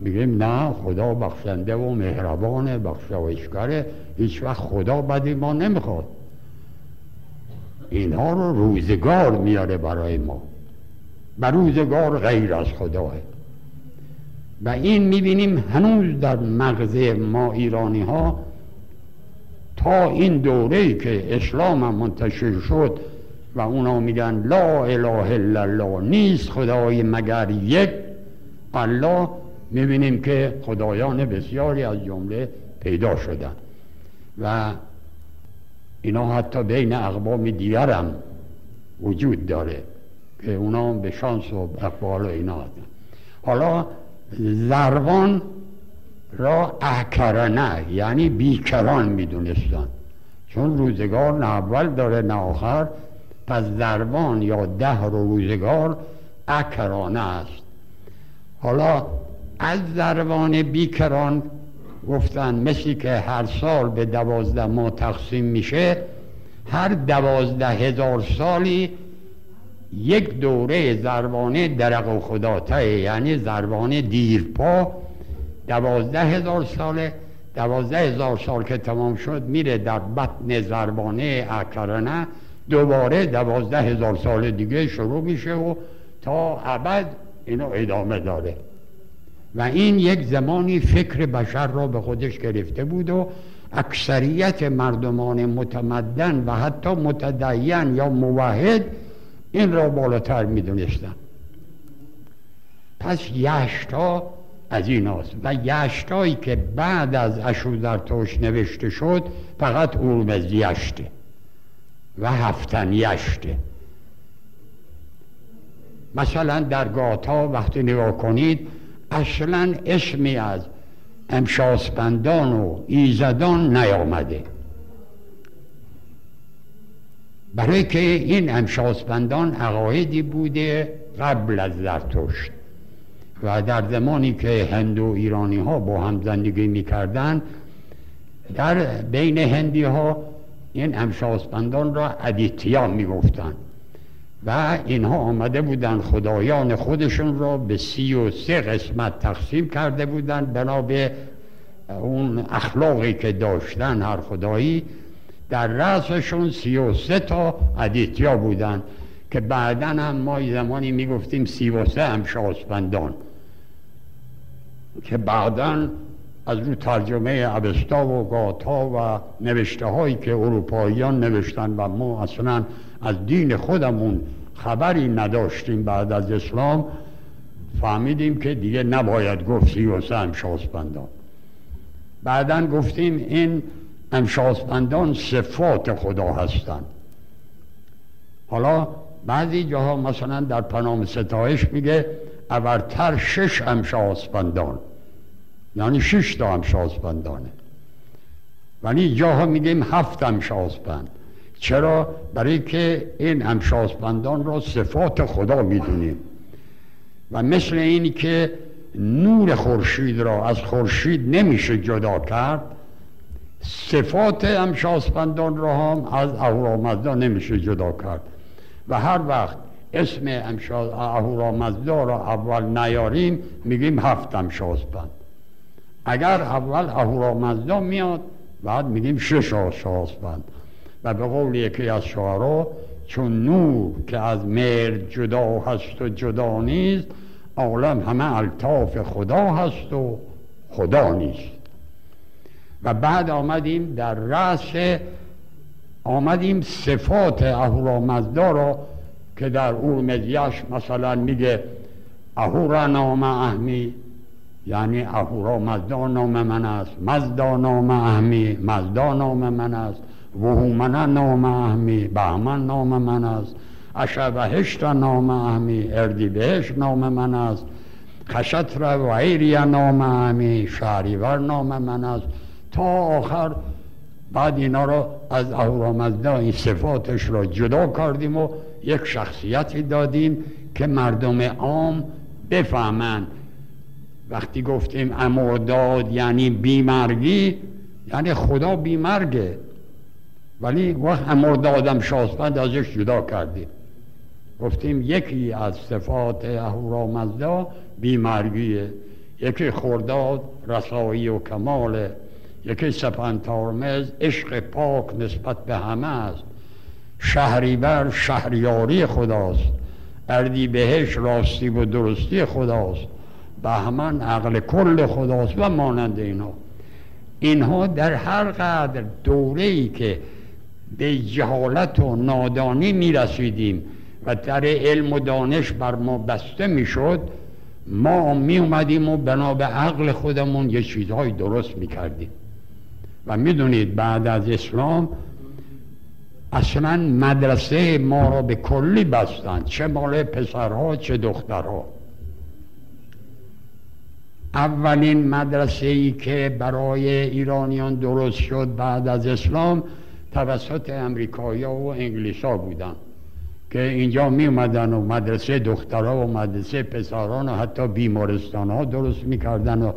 میگیم نه خدا بخشنده و مهربانه بخشایشگره. هیچ وقت خدا بدی ما نمی‌خواد. اینها رو روزگار میاره برای ما. و روزگار غیر از خداه و این می‌بینیم هنوز در مغز ما ایرانی ها تا این دوره که اسلام منتشر شد و اونا میگن لا اله الا الله نیست خدای مگر یک. الله می‌بینیم که خدایان بسیاری از جمله پیدا شدن. و اینا حتی بین اقوام دیگر هم وجود داره که اونا به شانس و اقبال و اینا هستن. حالا زروان را اکرنه یعنی بیکران می‌دونستن چون روزگار نه اول داره نه آخر پس زروان یا ده رو روزگار اکرانه است حالا از زروان بیکران گفتن مثل که هر سال به دوازده ماه تقسیم میشه هر دوازده هزار سالی یک دوره زروانه درق و خداته یعنی زروانه دیرپا دوازده هزار ساله دوازده هزار سال که تمام شد میره در بطن زربانه اکرانه. دوباره دوازده هزار سال دیگه شروع میشه و تا ابد اینو ادامه داره. و این یک زمانی فکر بشر را به خودش گرفته بود و اکثریت مردمان متمدن و حتی متدین یا موحد این را بالاتر می‌دونستن پس یشتا از این هاست و یشتایی که بعد از توش نوشته شد فقط اورمز یشته و هفتن یشته. مثلا در گاتا وقتی نگاه کنید اصلا اسمی از امشاسپندان و ایزدان نیامده. برای که این امشاسپندان عقایدی بوده قبل از زرتشت و در زمانی که هندو ایرانی ها با هم زندگی می‌کردن در بین هندی ها این امشاسپندان را ادیتیا می‌گفتند. و اینها آمده بودن خدایان خودشون را به سی و سه قسمت تقسیم کرده بودن. بنا به اون اخلاقی که داشتن هر خدایی در رأسشون سی و سه تا ادیتیا بودن که بعدا هم ما زمانی می‌گفتیم سی و سه هم شاسپندان که بعدا از رو ترجمه عبستا و گاتا و نوشته هایی که اروپاییان نوشتن و ما اصلا از دین خودمون خبری نداشتیم بعد از اسلام فهمیدیم که دیگه نباید گفت سی و سه امشاسپندان. بعدا گفتیم این امشاسپندان صفات خدا هستند. حالا بعضی جاها مثلا در پنام ستایش میگه اورتر شش امشاسپندان. یعنی شش تا هم شازبندانه ولی جاها میگیم هفت هم شازبند. چرا؟ برای که این همشازبندان را صفات خدا می‌دونیم. و مثل این که نور خورشید را از خورشید نمیشه جدا کرد صفات همشازبندان را هم از اهورامزدا نمیشه جدا کرد. و هر وقت اسم اهورامزدا را اول نیاریم میگیم هفت همشازبند اگر اول اهورامزدا میاد بعد میگیم شش شازبند و به قول یکی از شعرا چون نور که از مرد جدا هست و جدا نیست عالم همه الطاف خدا هست و خدا نیست. و بعد آمدیم در رأس آمدیم صفات اهورامزدا را که در اورمزیش مثلا میگه اهورا نام اهمی یعنی اهورا مزدا نام من است مزدا نام اهمی مزدا نام من است وهومن نام اهمی بهمن نام من است اشبهشت نام اهمی اردی بهش نام من است خشتر و عیری نام اهمی شهریور نام من است. تا آخر بعد اینا رو از اهورامزدا این صفاتش را جدا کردیم و یک شخصیتی دادیم که مردم عام بفهمند. وقتی گفتیم امرداد یعنی بیمرگی یعنی خدا بیمرگه. ولی وقت امرد آدم شاسپند ازش جدا کردیم. گفتیم یکی از صفات اهورامزدا بیمرگیه. یکی خورداد رسایی و کماله. یکی سپنتارمز عشق پاک نسبت به همه است. شهریبر شهریاری خداست. اردی بهش راستی و درستی خداست. بهمن عقل کل خداست و مانند اینا اینها در هر قدر دوره ای که به جهالت و نادانی می رسیدیم و در علم و دانش بر ما بسته می شد ما می اومدیم و بنا به عقل خودمون یه چیزهای درست می کردیم و می‌دونید بعد از اسلام اصلا مدرسه ما را به کلی بستند چه مال پسرها چه دخترها. اولین مدرسه ای که برای ایرانیان درست شد بعد از اسلام توسط امریکایی و انگلیس ها بودن که اینجا می اومدن و مدرسه دخترها و مدرسه پسران و حتی بیمارستان ها درست می‌کردن و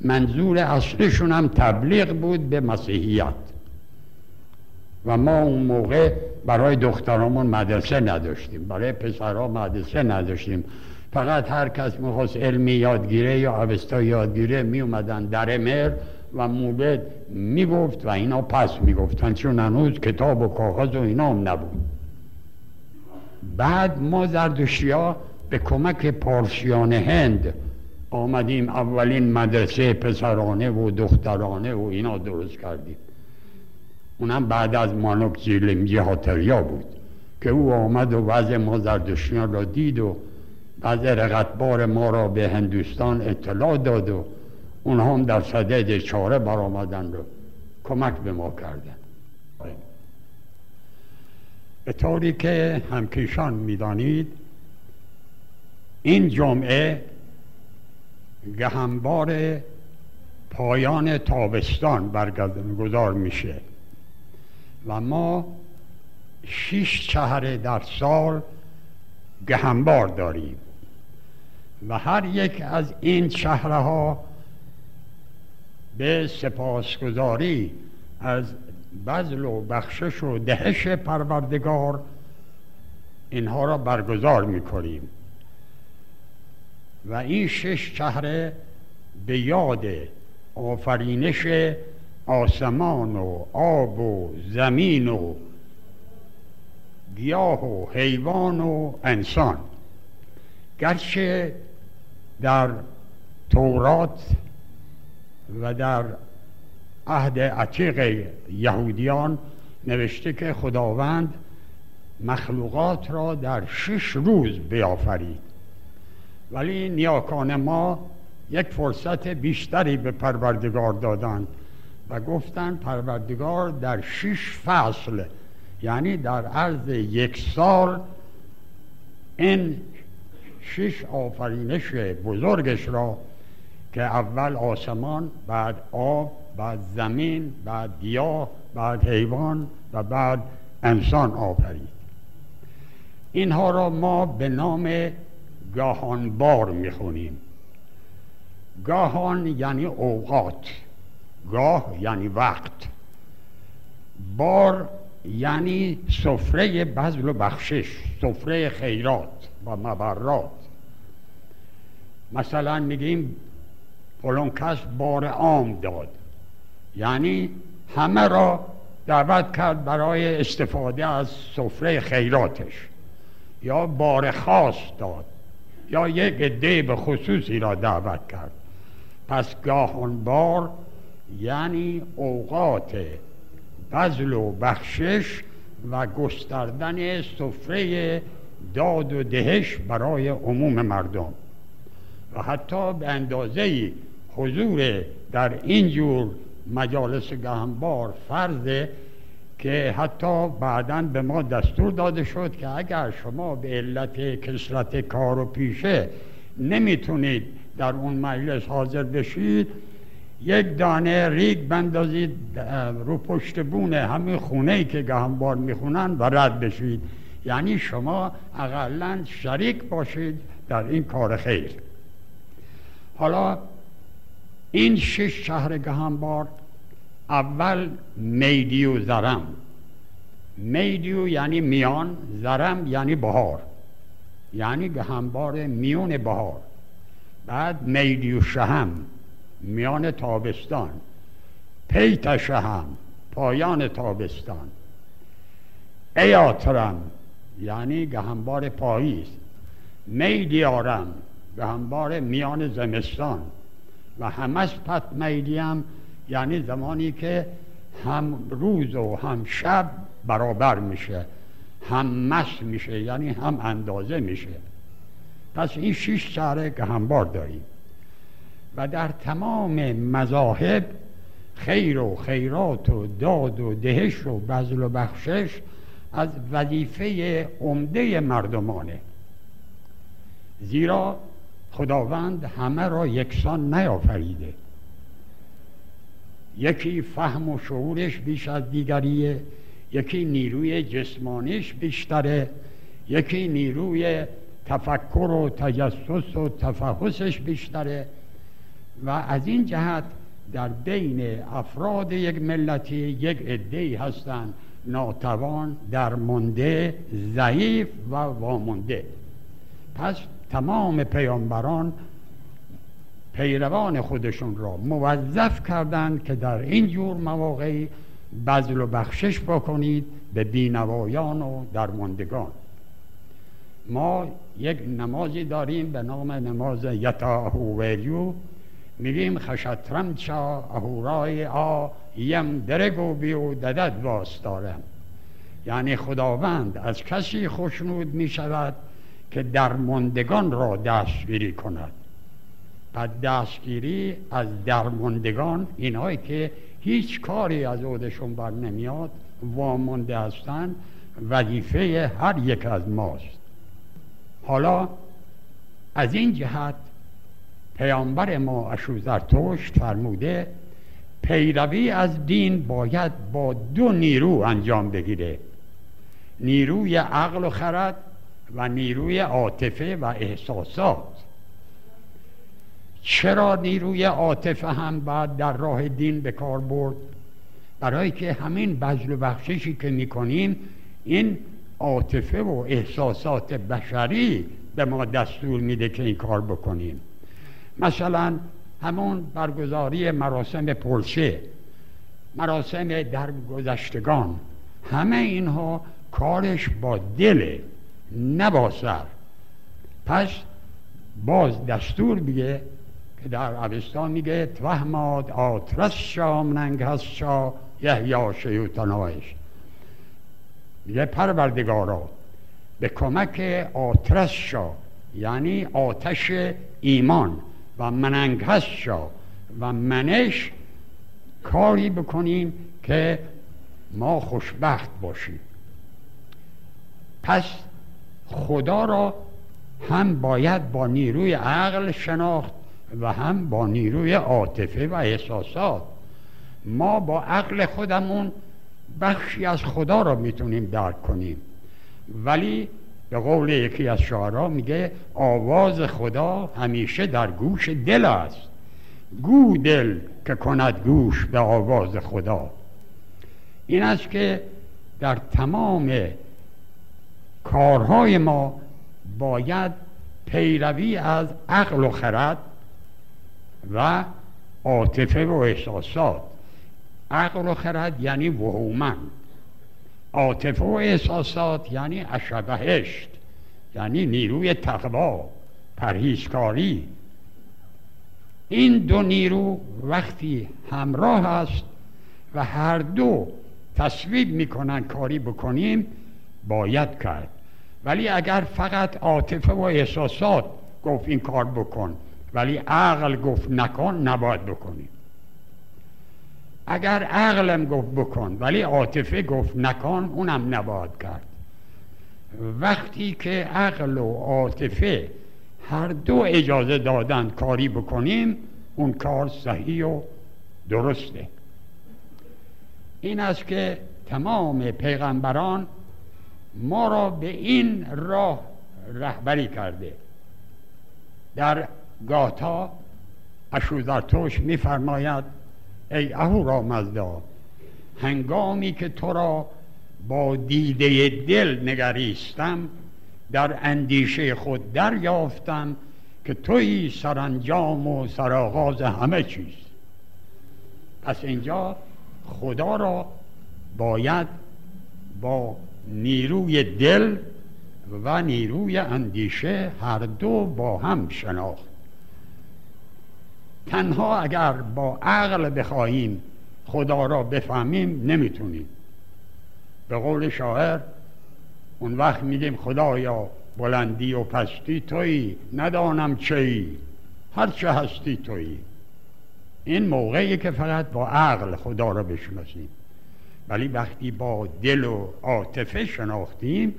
منظور اصلشون هم تبلیغ بود به مسیحیت. و ما اون موقع برای دخترامون مدرسه نداشتیم برای پسرها مدرسه نداشتیم. فقط هر کس می‌خواست علمی یادگیره یا اوستا یادگیره می اومدن در مر و مولد می‌گفت و اینا پس می‌گفتن چون هنوز کتاب و کاغذ و اینا هم نبود. بعد ما زردشتی ها به کمک پارسیان هند آمدیم اولین مدرسه پسرانه و دخترانه و اینا درست کردیم. اونم بعد از مانوک زیلمجی هاتریا بود که او آمد و وضع ما زردشتیان را دید و وضع رقتبار ما را به هندوستان اطلاع داد و اونها هم در صدد چاره برآمدن رو کمک به ما کردن به طوری که همکیشان می‌دانید این جمعه گهنبار پایان تابستان برگزار میشه و ما شیش چهره در سال گهنبار داریم. و هر یک از این شهرها به سپاسگزاری از بذل و بخشش و دهش پروردگار اینها را برگزار می‌کنیم. و این شش شهر به یاد آفرینش آسمان و آب و زمین و گیاه و حیوان و انسان. گرچه در تورات و در عهد عتیق یهودیان نوشته که خداوند مخلوقات را در شش روز بیافرید. ولی نیاکان ما یک فرصت بیشتری به پروردگار دادند و گفتند پروردگار در شش فصل یعنی در عرض یک سال این شش آفرینش بزرگش را که اول آسمان بعد آب بعد زمین بعد گیاه بعد حیوان و بعد انسان آفرید. اینها را ما به نام گاهانبار می‌خونیم. گاهان یعنی اوقات گاه یعنی وقت. بار یعنی سفره بذل و بخشش سفره خیرات. و مبرات. مثلا میگیم فلان بار عام داد. یعنی همه را دعوت کرد برای استفاده از سفره خیراتش. یا بار خاص داد. یا یک عده به خصوصی را دعوت کرد. پس گاهان بار یعنی اوقات بذل و بخشش و گستردن سفره داد و دهش برای عموم مردم. و حتی به اندازه حضور در اینجور مجالس گهنبار فرضه که حتی بعدا به ما دستور داده شد که اگر شما به علت کسرت کار و پیشه نمی‌تونید در اون مجلس حاضر بشید یک دانه ریگ بندازید رو پشت بونه همین خونه ای که گهنبار می‌خونن و رد بشید. یعنی شما اقلا شریک باشید در این کار خیر. حالا این شش شهر گهنبار اول میدیو زرم. میدیو یعنی میان زرم یعنی بهار. یعنی گهنبار میون بهار. بعد میدیو شهم میان تابستان. پیت شهم پایان تابستان. ایاترم یعنی گهنبار پاییز. میدیارم گهنبار میان زمستان. و همش پت میدیم یعنی زمانی که هم روز و هم شب برابر میشه. هم مس میشه یعنی هم اندازه میشه. پس این شیش شهر گهنبار داریم. و در تمام مذاهب خیر و خیرات و داد و دهش و بذل و بخشش از وظیفه عمده مردمانه. زیرا خداوند همه را یکسان نیافریده. یکی فهم و شعورش بیش از دیگریه یکی نیروی جسمانیش بیشتره یکی نیروی تفکر و تجسس و تفحصش بیشتره و از این جهت در بین افراد یک ملتی یک عده هستند ناتوان درمانده ضعیف و وامونده پس تمام پیامبران پیروان خودشون را موظف کردند که در این جور مواقعی بذل و بخشش بکنید به بینوایان و درماندگان. ما یک نمازی داریم به نام نماز یتا ویلیو میگیم خشترم چا اهورای آ یم درگو بیو ددد واستارم یعنی خداوند از کسی خوشنود می شود که درماندگان را دستگیری کند. پس دستگیری از درماندگان اینهایی که هیچ کاری از عودشون بر نمیاد وامانده هستند وظیفه هر یک از ماست. حالا از این جهت پیامبر ما اشوزرتشت فرموده پیروی از دین باید با دو نیرو انجام بگیره. نیروی عقل و خرد و نیروی عاطفه و احساسات. چرا نیروی عاطفه هم باید در راه دین به کار برد؟ برای که همین بذل و بخششی که می‌کنیم این عاطفه و احساسات بشری به ما دستور میده که این کار بکنیم. مثلا همون برگزاری مراسم پرسه مراسم درگذشتگان همه اینها کارش با دل نه با سر پس باز دستور میگه که در عوستان میگه توهماد آترس شا مننگ هست شا یحیا شیوتنایش میگه پروردگارا به کمک آترس شا یعنی آتش ایمان و مننگ شا و منش کاری بکنیم که ما خوشبخت باشیم. پس خدا را هم باید با نیروی عقل شناخت و هم با نیروی عاطفه و احساسات. ما با عقل خودمون بخشی از خدا را می‌تونیم درک کنیم. ولی به قول یکی از شعرا میگه آواز خدا همیشه در گوش دل است. گو دل که کند گوش به آواز خدا. این است که در تمام کارهای ما باید پیروی از عقل و خرد و عاطفه و احساسات. عقل و خرد یعنی وهومن. عاطفه و احساسات یعنی اشبهشت یعنی نیروی تقوا پرهیزکاری. این دو نیرو وقتی همراه است و هر دو تصویب می‌کنن کاری بکنیم باید کرد. ولی اگر فقط عاطفه و احساسات گفت این کار بکن ولی عقل گفت نکن نباید بکنیم. اگر عقلم گفت بکن ولی عاطفه گفت نکن اونم نباید کرد. وقتی که عقل و عاطفه هر دو اجازه دادن کاری بکنیم اون کار صحیح و درسته. این است که تمام پیغمبران ما را به این راه رهبری کرده. در گاتا اشوزرتوش میفرماید ای اهورا مزدا هنگامی که تو را با دیده دل نگریستم در اندیشه خود دریافتم که توی سرانجام و سرآغاز همه چیز. پس اینجا خدا را باید با نیروی دل و نیروی اندیشه هر دو با هم شناخت. تنها اگر با عقل بخواهیم خدا را بفهمیم نمی‌تونیم. به قول شاعر اون وقت میگیم خدایا بلندی و پستی تویی ندانم چی هر چه هستی تویی. این موقعی که فقط با عقل خدا را بشناسیم. ولی وقتی با دل و عاطفه شناختیم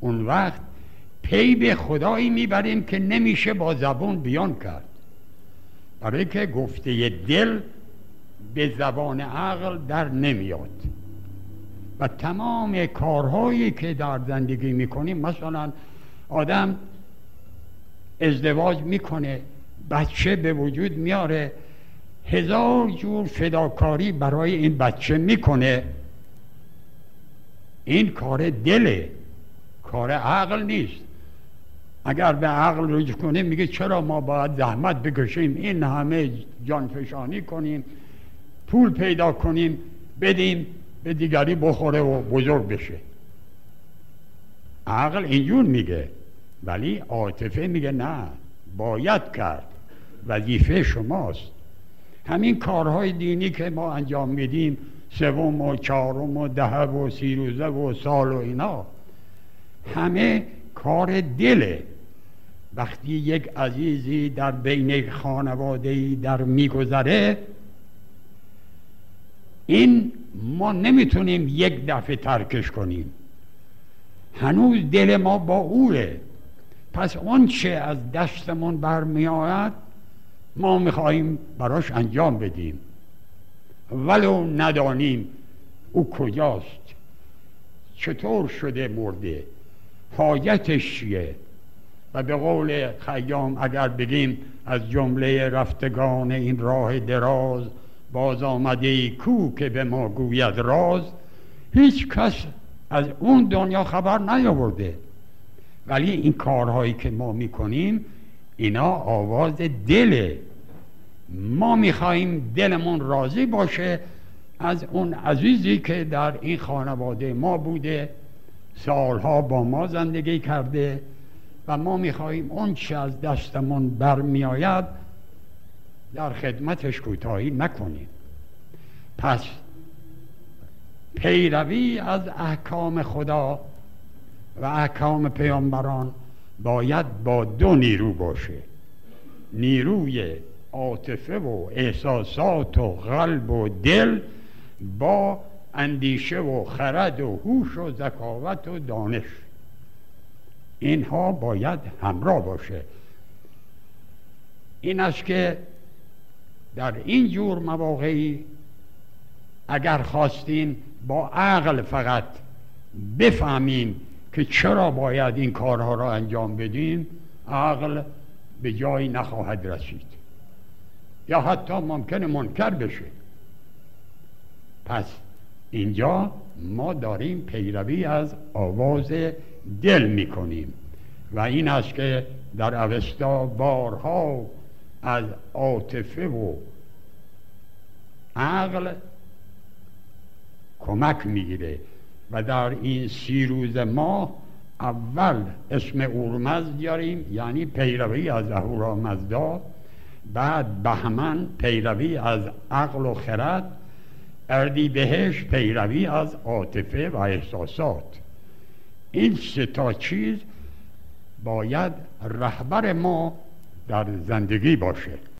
اون وقت پی به خدایی می‌بریم که نمیشه با زبان بیان کرد. برای که گفته دل به زبان عقل در نمیاد. و تمام کارهایی که در زندگی می‌کنیم مثلا آدم ازدواج می‌کنه بچه به وجود میاره هزار جور فداکاری برای این بچه می‌کنه. این کار دله کار عقل نیست. اگر به عقل رجوع کنیم میگه چرا ما باید زحمت بکشیم؟ این همه جانفشانی کنیم پول پیدا کنیم بدیم به دیگری بخوره و بزرگ بشه. عقل اینجور میگه ولی عاطفه میگه نه باید کرد. وظیفه شماست. همین کارهای دینی که ما انجام میدیم سوم و چهارم و ده و سی روزه و سال و اینا همه کار دله. وقتی یک عزیزی در بین خانواده در میگذره این ما نمی‌تونیم یک دفعه ترکش کنیم. هنوز دل ما با اوه پس اون چه از دستمون برمیآید ما می‌خواهیم براش انجام بدیم. ولو ندانیم او کجاست چطور شده مرده حاجتش چیه؟ و به قول خیام اگر بگیم از جمله رفتگان این راه دراز باز آمده کو که به ما گوید راز هیچ کس از اون دنیا خبر نیاورده. ولی این کارهایی که ما می‌کنیم اینا آواز دله ما می‌خواهیم دلمون راضی باشه از اون عزیزی که در این خانواده ما بوده سالها با ما زندگی کرده. و ما می‌خواهیم اون چه از دستمون برمیآید در خدمتش کوتاهی نکنیم. پس پیروی از احکام خدا و احکام پیامبران باید با دو نیرو باشه. نیروی عاطفه و احساسات و قلب و دل با اندیشه و خرد و هوش و ذکاوت و دانش. اینها باید همراه باشه. این است که در این جور مواقعی اگر خواستیم با عقل فقط بفهمیم که چرا باید این کارها را انجام بدیم عقل به جایی نخواهد رسید. یا حتی ممکنه منکر بشه. پس اینجا ما داریم پیروی از آواز دل می‌کنیم. و این است که در اوستا بارها از عاطفه و عقل کمک می‌گیره. و در این سی روز ما اول اسم اورمز داریم یعنی پیروی از اهورامزدا بعد بهمن پیروی از عقل و خرد. اردی بهش پیروی از عاطفه و احساسات. این سه تا چیز باید رهبر ما در زندگی باشه.